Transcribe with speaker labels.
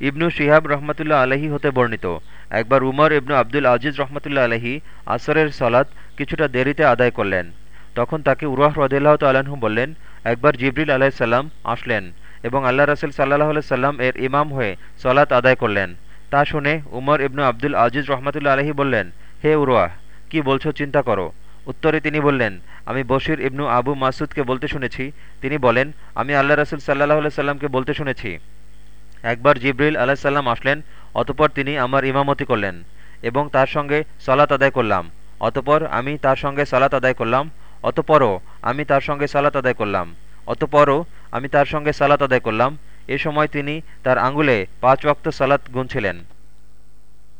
Speaker 1: ইবনু শিহাব রহমতুল্লাহ আলহী হতে বর্ণিত। একবার উমর ইবনু আবদুল আজিজ রহমতুল্লাহ আলহী আসরের সলাৎ কিছুটা দেরিতে আদায় করলেন। তখন তাকে উরাহ রদিল্লাহ তাল্লাহ্ন বললেন, একবার জিবরিল আলাহিসাল্লাম আসলেন এবং আল্লাহ রসুল সাল্লাহ সাল্লাম এর ইমাম হয়ে সলাত আদায় করলেন। তা শুনে উমর ইবনু আবদুল আজিজ রহমতুল্লা আলহী বললেন, হে উরওয়াহ কি বলছো চিন্তা করো? উত্তরে তিনি বললেন, আমি বশির ইবনু আবু মাসুদকে বলতে শুনেছি। তিনি বলেন, আমি আল্লাহ রসুল সাল্লাহ সাল্লামকে বলতে শুনেছি। একবার জিব্রিল আলাহ সাল্লাম আসলেন, অতপর তিনি আমার ইমামতি করলেন এবং তার সঙ্গে সলাত আদায় করলাম। অতপর আমি তার সঙ্গে সালাত আদায় করলাম, অতপরও আমি তার সঙ্গে সালাত আদায় করলাম, অতপরও আমি তার সঙ্গে সালাত আদায় করলাম। এ সময় তিনি তার আঙ্গুলে পাঁচ ওয়াক্ত সালাত গুনছিলেন।